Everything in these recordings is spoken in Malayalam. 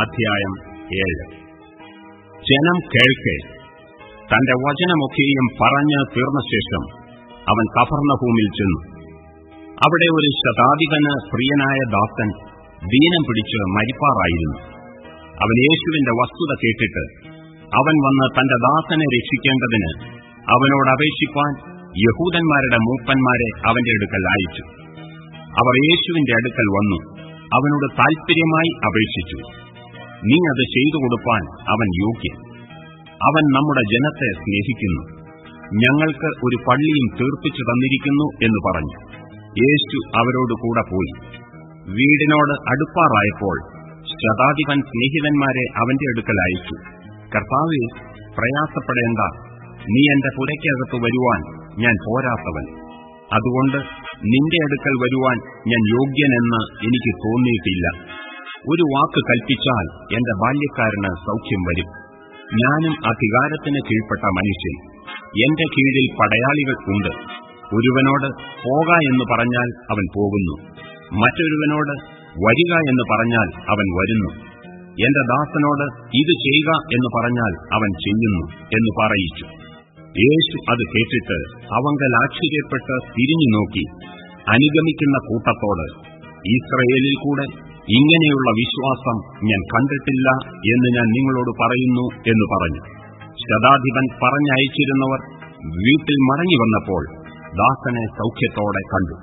അധ്യായം ഏഴ്. ജനം കേൾക്കെ. തന്റെ വചനമൊക്കെയും പറഞ്ഞു തീർന്ന ശേഷം അവൻ കഫർണഭൂമിൽ ചെന്നു. അവിടെ ഒരു ശതാധികന് പ്രിയനായ ദാസൻ ദീനം പിടിച്ച് മരിപ്പാറായിരുന്നു. അവൻ യേശുവിന്റെ വസ്തുത കേട്ടിട്ട് അവൻ വന്ന് തന്റെ ദാസനെ രക്ഷിക്കേണ്ടതിന് അവനോട് അപേക്ഷിപ്പാൻ യഹൂദന്മാരുടെ മൂപ്പന്മാരെ അവന്റെ അടുക്കൽ അയച്ചു. അവർ യേശുവിന്റെ അടുക്കൽ വന്നു. അവനോട് താൽപര്യമായി അപേക്ഷിച്ചു. നീ അത് ചെയ്തു കൊടുപ്പാൻ അവൻ യോഗ്യൻ. അവൻ നമ്മുടെ ജനത്തെ സ്നേഹിക്കുന്നു. ഞങ്ങൾക്ക് ഒരു പള്ളിയും തീർപ്പിച്ചു തന്നിരിക്കുന്നു എന്ന് പറഞ്ഞു. യേശു അവരോട് കൂടെ പോയി. വീടിനോട് അടുപ്പാറായപ്പോൾ ശതാധിപൻ സ്നേഹിതന്മാരെ അവന്റെ അടുക്കൽ അയച്ചു. കർത്താവെ പ്രയാസപ്പെടേണ്ട. നീ എന്റെ പുരയ്ക്കകത്ത് വരുവാൻ ഞാൻ പോരാത്തവൻ. അതുകൊണ്ട് നിന്റെ അടുക്കൽ വരുവാൻ ഞാൻ യോഗ്യനെന്ന് എനിക്ക് തോന്നിയിട്ടില്ല. ഒരു വാക്ക് കൽപ്പിച്ചാൽ എന്റെ ബാല്യക്കാരന് സൗഖ്യം വരും. ഞാനും അധികാരത്തിന് കീഴ്പ്പെട്ട മനുഷ്യൻ. എന്റെ കീഴിൽ പടയാളികൾ ഉണ്ട്. ഒരുവനോട് പോക എന്ന് പറഞ്ഞാൽ അവൻ പോകുന്നു. മറ്റൊരുവനോട് വരിക എന്ന് പറഞ്ഞാൽ അവൻ വരുന്നു. എന്റെ ദാസനോട് ഇത് ചെയ്യുക എന്ന് പറഞ്ഞാൽ അവൻ ചെയ്യുന്നു എന്ന് പറയിച്ചു. യേശു അത് കേട്ടിട്ട് അവങ്കൽ ആശ്ചര്യപ്പെട്ട് തിരിഞ്ഞു നോക്കി അനുഗമിക്കുന്ന കൂട്ടത്തോട് ഇസ്രയേലിൽ കൂടെ ഇങ്ങനെയുള്ള വിശ്വാസം ഞാൻ കണ്ടിട്ടില്ല എന്ന് ഞാൻ നിങ്ങളോട് പറയുന്നു എന്ന് പറഞ്ഞു. ശതാധിപൻ പറഞ്ഞയച്ചിരുന്നവർ വീട്ടിൽ മടങ്ങി വന്നപ്പോൾ ദാസനെ സൌഖ്യത്തോടെ കണ്ടു.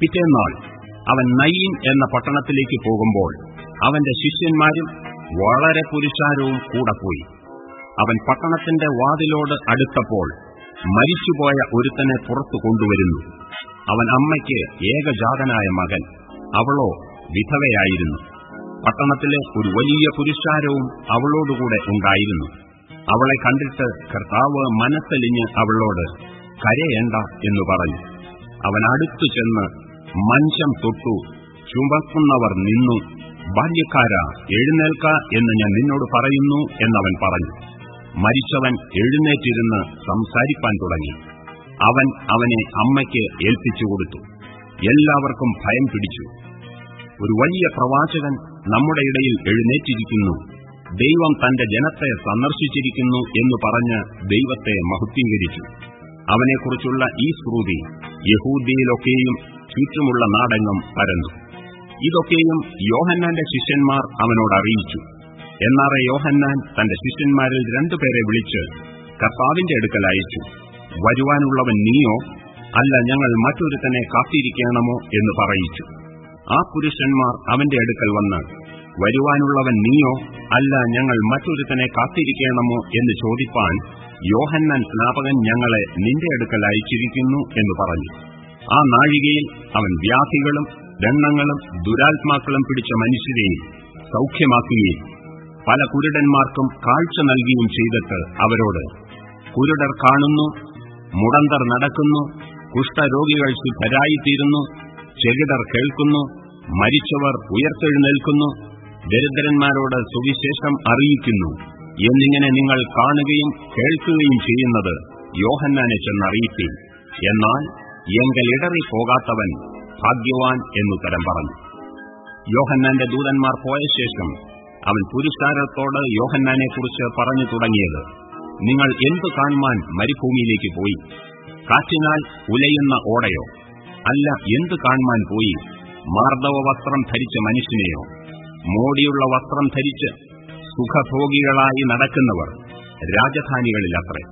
പിറ്റേന്നാൾ അവൻ നയീൻ എന്ന പട്ടണത്തിലേക്ക് പോകുമ്പോൾ അവന്റെ ശിഷ്യന്മാരും വളരെ പുരുഷാരവും കൂടെ പോയി. അവൻ പട്ടണത്തിന്റെ വാതിലോട് അടുത്തപ്പോൾ മരിച്ചുപോയ ഒരുത്തനെ പുറത്തു കൊണ്ടുവരുന്നു. അവൻ അമ്മയ്ക്ക് ഏകജാതനായ മകൻ. അവളോ വിധവയായിരുന്നു. പട്ടണത്തിലെ ഒരു വലിയ പുരുഷാരവും അവളോടുകൂടെ ഉണ്ടായിരുന്നു. അവളെ കണ്ടിട്ട് കർത്താവ് മനസ്സലിഞ്ഞ് അവളോട് കരയേണ്ട എന്ന് പറഞ്ഞു. അവൻ അടുത്തു ചെന്ന് മഞ്ചം തൊട്ടു. ചുമക്കുന്നവർ നിന്നു ബാല്യക്കാര എഴുന്നേൽക്ക എന്ന് ഞാൻ നിന്നോട് പറയുന്നു എന്നവൻ പറഞ്ഞു. മരിച്ചവൻ എഴുന്നേറ്റിരുന്ന് സംസാരിപ്പാൻ തുടങ്ങി. അവൻ അവനെ അമ്മയ്ക്ക് ഏൽപ്പിച്ചു കൊടുത്തു. എല്ലാവർക്കും ഭയം പിടിച്ചു. ഒരു വലിയ പ്രവാചകൻ നമ്മുടെ ഇടയിൽ എഴുന്നേറ്റിരിക്കുന്നു. ദൈവം തന്റെ ജനത്തെ സന്ദർശിച്ചിരിക്കുന്നു എന്ന് പറഞ്ഞ് ദൈവത്തെ മഹത്വീകരിച്ചു. അവനെക്കുറിച്ചുള്ള ഈ സ്മൃതി യഹൂദിയിലൊക്കെയും ചുറ്റുമുള്ള നാടെങ്ങും പരന്നു. ഇതൊക്കെയും യോഹന്നാന്റെ ശിഷ്യന്മാർ അവനോട് അറിയിച്ചു. എന്നാറെ യോഹന്നാൻ തന്റെ ശിഷ്യന്മാരിൽ രണ്ടുപേരെ വിളിച്ച് കർത്താവിന്റെ അടുക്കൽ അയച്ചു. വരുവാനുള്ളവൻ നീയോ? അല്ല ഞങ്ങൾ മറ്റൊരുത്തനെ കാത്തിരിക്കണമോ? എന്ന് പറയിച്ചു. ആ പുരുഷന്മാർ അവന്റെ അടുക്കൽ വന്ന് വരുവാനുള്ളവൻ നീയോ? അല്ല ഞങ്ങൾ മറ്റൊരുത്തനെ കാത്തിരിക്കണമോ? എന്ന് ചോദിപ്പാൻ യോഹന്നാൻ സ്നാപകൻ ഞങ്ങളെ നിന്റെ അടുക്കൽ അയച്ചിരിക്കുന്നു എന്ന് പറഞ്ഞു. ആ നാഴികയിൽ അവൻ വ്യാധികളും ദണ്ണങ്ങളും ദുരാത്മാക്കളും പിടിച്ച മനുഷ്യരെയും സൌഖ്യമാക്കുകയും പല കുരുടന്മാർക്കും കാഴ്ച നൽകുകയും ചെയ്തിട്ട് അവരോട് കുരുടർ കാണുന്നു മുടന്തർ നടക്കുന്നു കുഷ്ഠരോഗികൾ ശുദ്ധരായിത്തീരുന്നു ചെകിടർ കേൾക്കുന്നു മരിച്ചവർ ഉയർത്തെഴുന്നേൽക്കുന്നു ദരിദ്രന്മാരോട് സുവിശേഷം അറിയിക്കുന്നു എന്നിങ്ങനെ നിങ്ങൾ കാണുകയും കേൾക്കുകയും ചെയ്യുന്നത് യോഹന്നാനെ ചെന്നറിയിപ്പി എന്നാൽ എങ്കൽ ഇടറിപ്പോകാത്തവൻ ഭാഗ്യവാൻ എന്നുത്തരം പറഞ്ഞു. യോഹന്നാന്റെ ദൂതന്മാർ പോയ ശേഷം അവൻ പുരുഷാരത്തോട് യോഹന്നാനെക്കുറിച്ച് പറഞ്ഞു തുടങ്ങിയത് നിങ്ങൾ എന്തു കാണുവാൻ മരുഭൂമിയിലേക്ക് പോയി? കാറ്റിനാൽ ഉലയുന്ന ഓടയോ? അല്ല എന്തു കാണുവാൻ പോയി? മാർദ്ദവ വസ്ത്രം ധരിച്ച മനുഷ്യനെയോ? മോടിയുള്ള വസ്ത്രം ധരിച്ച് സുഖഭോഗികളായി നടക്കുന്നവർ രാജധാനികളിലത്രേ.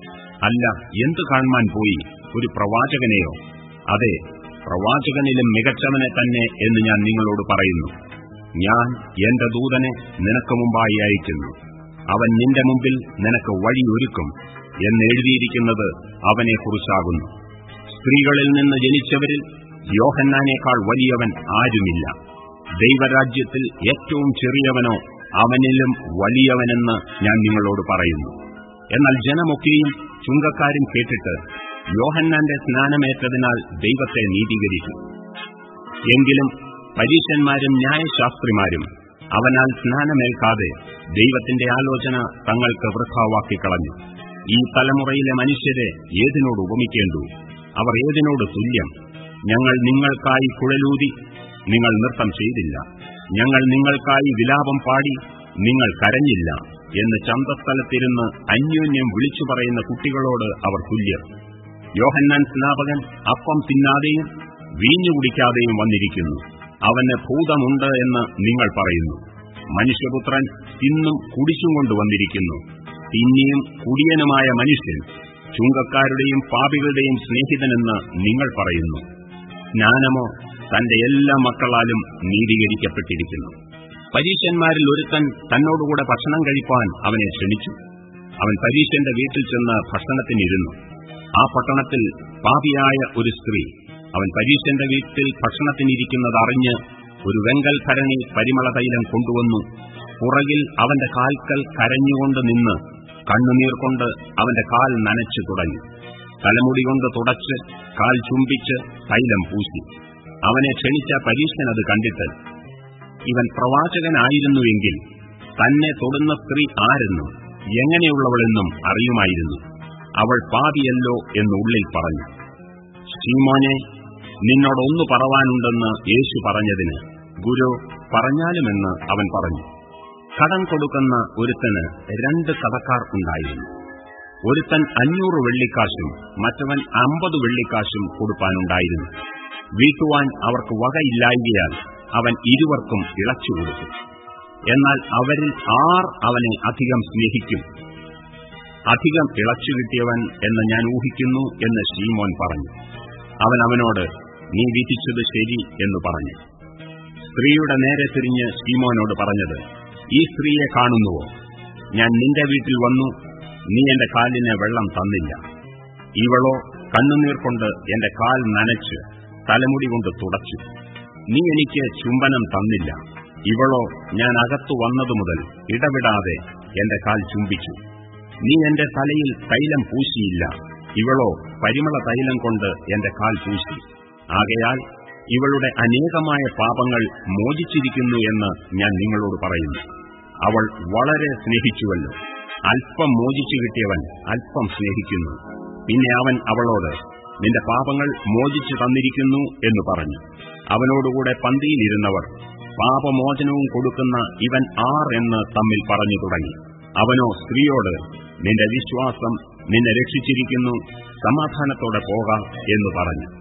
അല്ല എന്തു കാണുവാൻ പോയി ഒരു പ്രവാചകനെയോ? അതെ പ്രവാചകനിലും മികച്ചവനെ തന്നെ എന്ന് ഞാൻ നിങ്ങളോട് പറയുന്നു. ഞാൻ എന്റെ ദൂതനെ നിനക്ക് മുമ്പായി അയക്കുന്നു. അവൻ നിന്റെ മുമ്പിൽ നിനക്ക് വഴിയൊരുക്കും എന്നെഴുതിയിരിക്കുന്നത് അവനെക്കുറിച്ചാകുന്നു. സ്ത്രീകളിൽ നിന്ന് ജനിച്ചവരിൽ യോഹന്നാനേക്കാൾ വലിയവൻ ആരുമില്ല. ദൈവരാജ്യത്തിൽ ഏറ്റവും ചെറിയവനോ അവനിലും വലിയവനെന്ന് ഞാൻ നിങ്ങളോട് പറയുന്നു. എന്നാൽ ജനമൊക്കെയും ചുങ്കക്കാരും കേട്ടിട്ട് യോഹന്നാന്റെ സ്നാനമേറ്റതിനാൽ ദൈവത്തെ നീതീകരിച്ചു എങ്കിലും പരീശന്മാരും ന്യായശാസ്ത്രിമാരും അവനാൽ സ്നാനമേൽക്കാതെ ദൈവത്തിന്റെ ആലോചന തങ്ങൾക്ക് വൃഥാവാക്കിക്കളഞ്ഞു. ഈ തലമുറയിലെ മനുഷ്യരെ ഏതിനോട് ഉപമിക്കേണ്ടു? അവർ ഏതിനോട് തുല്യം? ഞങ്ങൾ നിങ്ങൾക്കായി കുഴലൂതി നിങ്ങൾ നൃത്തം ചെയ്തില്ല. ഞങ്ങൾ നിങ്ങൾക്കായി വിലാപം പാടി നിങ്ങൾ കരഞ്ഞില്ല എന്ന് ചന്തസ്ഥലത്തിരുന്ന് അന്യോന്യം വിളിച്ചു പറയുന്ന കുട്ടികളോട് അവർ തുല്യർ. യോഹന്നാൻ സ്നാപകൻ അപ്പം തിന്നാതെയും വീഞ്ഞു കുടിക്കാതെയും വന്നിരിക്കുന്നു. അവന് ഭൂതമുണ്ട് എന്ന് നിങ്ങൾ പറയുന്നു. മനുഷ്യപുത്രൻ തിന്നും കുടിച്ചും കൊണ്ടുവന്നിരിക്കുന്നു തിന്നിയും കുടിയനുമായ മനുഷ്യൻ ചുങ്കക്കാരുടെയും പാപികളുടെയും സ്നേഹിതനെന്ന് നിങ്ങൾ പറയുന്നു. ജ്ഞാനമോ തന്റെ എല്ലാ മക്കളാലും നീതീകരിക്കപ്പെട്ടിരിക്കുന്നു. പരീശന്മാരിൽ ഒരുത്തൻ തന്നോടുകൂടെ ഭക്ഷണം കഴിപ്പാൻ അവനെ ക്ഷണിച്ചു. അവൻ പരീശന്റെ വീട്ടിൽ ചെന്ന് ഭക്ഷണത്തിനിരുന്നു. ആ പട്ടണത്തിൽ പാപിയായ ഒരു സ്ത്രീ അവൻ പരീശന്റെ വീട്ടിൽ ഭക്ഷണത്തിനിരിക്കുന്നത് അറിഞ്ഞ് ഒരു വെങ്കൽ ഭരണി പരിമള തൈലം കൊണ്ടുവന്നു. പുറകിൽ അവന്റെ കാൽക്കൽ കരഞ്ഞുകൊണ്ട് നിന്ന് കണ്ണുനീർ കൊണ്ട് അവന്റെ കാൽ നനച്ചു തുടങ്ങി. തലമുടി കൊണ്ട് തുടച്ച് കാൽ ചുംബിച്ച് തൈലം പൂശി. അവനെ ക്ഷണിച്ച പരീശൻ അത് കണ്ടിട്ട് ഇവൻ പ്രവാചകനായിരുന്നുവെങ്കിൽ തന്നെ തൊടുന്ന സ്ത്രീ ആരെന്നും എങ്ങനെയുള്ളവളെന്നും അറിയുമായിരുന്നു. അവൾ പാപിയല്ലോ എന്നുള്ളിൽ പറഞ്ഞു. ശ്രീമോനെ നിന്നോടൊന്നു പറവാനുണ്ടെന്ന് യേശു പറഞ്ഞതിന് ഗുരു പറഞ്ഞാലുമെന്ന് അവൻ പറഞ്ഞു. കടം കൊടുക്കുന്ന ഒരുത്തന് രണ്ട് കടക്കാർ ഉണ്ടായിരുന്നു. ഒരുത്തൻ അഞ്ഞൂറ് വെള്ളിക്കാശും മറ്റവൻ അമ്പത് വെള്ളിക്കാശും കൊടുപ്പാനുണ്ടായിരുന്നു. വീട്ടുവാൻ അവർക്ക് വകയില്ലായികയാൽ അവൻ ഇരുവർക്കും ഇളച്ചു കൊടുത്തു. എന്നാൽ അവരിൽ ആർ അവനെ അധികം സ്നേഹിക്കും. അധികം ഇളച്ചു കിട്ടിയവൻ എന്ന് ഞാൻ ഊഹിക്കുന്നു എന്ന് ശ്രീമോൻ പറഞ്ഞു. അവൻ അവനോട് നീ വിധിച്ചത് ശരി എന്ന് പറഞ്ഞു. സ്ത്രീയുടെ നേരെ തിരിഞ്ഞ് ശ്രീമോനോട് പറഞ്ഞത് ഈ സ്ത്രീയെ കാണുന്നുവോ? ഞാൻ നിന്റെ വീട്ടിൽ വന്നു നീ എന്റെ കാലിന് വെള്ളം തന്നില്ല. ഇവളോ കണ്ണുനീർ കൊണ്ട് എന്റെ കാൽ നനച്ച് തലമുടി കൊണ്ട് തുടച്ചു. നീ എനിക്ക് ചുംബനം തന്നില്ല. ഇവളോ ഞാൻ അകത്തു വന്നതു മുതൽ ഇടവിടാതെ എന്റെ കാൽ ചുംബിച്ചു. നീ എന്റെ തലയിൽ തൈലം പൂശിയില്ല. ഇവളോ പരിമള തൈലം കൊണ്ട് എന്റെ കാൽ പൂശി. ആകയാൽ ഇവളുടെ അനേകമായ പാപങ്ങൾ മോചിച്ചിരിക്കുന്നു എന്ന് ഞാൻ നിങ്ങളോട് പറയുന്നു. അവൾ വളരെ സ്നേഹിച്ചുവല്ലോ. അല്പം മോചിച്ചു കിട്ടിയവൻ അല്പം സ്നേഹിക്കുന്നു. പിന്നെ അവൻ അവളോട് നിന്റെ പാപങ്ങൾ മോചിച്ചു തന്നിരിക്കുന്നു എന്ന് പറഞ്ഞു. അവനോടുകൂടെ പന്തിയിലിരുന്നവർ പാപമോചനവും കൊടുക്കുന്ന ഇവൻ ആർ എന്ന് തമ്മിൽ പറഞ്ഞു തുടങ്ങി. അവനോ സ്ത്രീയോട് നിന്റെ വിശ്വാസം നിന്നെ രക്ഷിച്ചിരിക്കുന്നു സമാധാനത്തോടെ പോകാം എന്ന് പറഞ്ഞു.